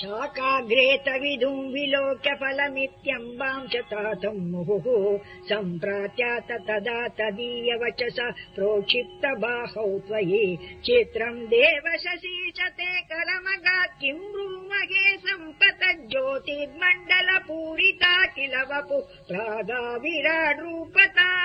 शाकाग्रेतविधुम् विलोक्य फलमित्यम्बाम् च तातम् मुहुः। सम्प्रात्यात तदा तदीय वचस प्रोक्षिप्त बाहौ त्वयि। चित्रम् देव ते करमगा किम् ब्रूमहे सम्पत ज्योतिर्मण्डल पूरिता किल वपु? प्रागा विराड्रूपता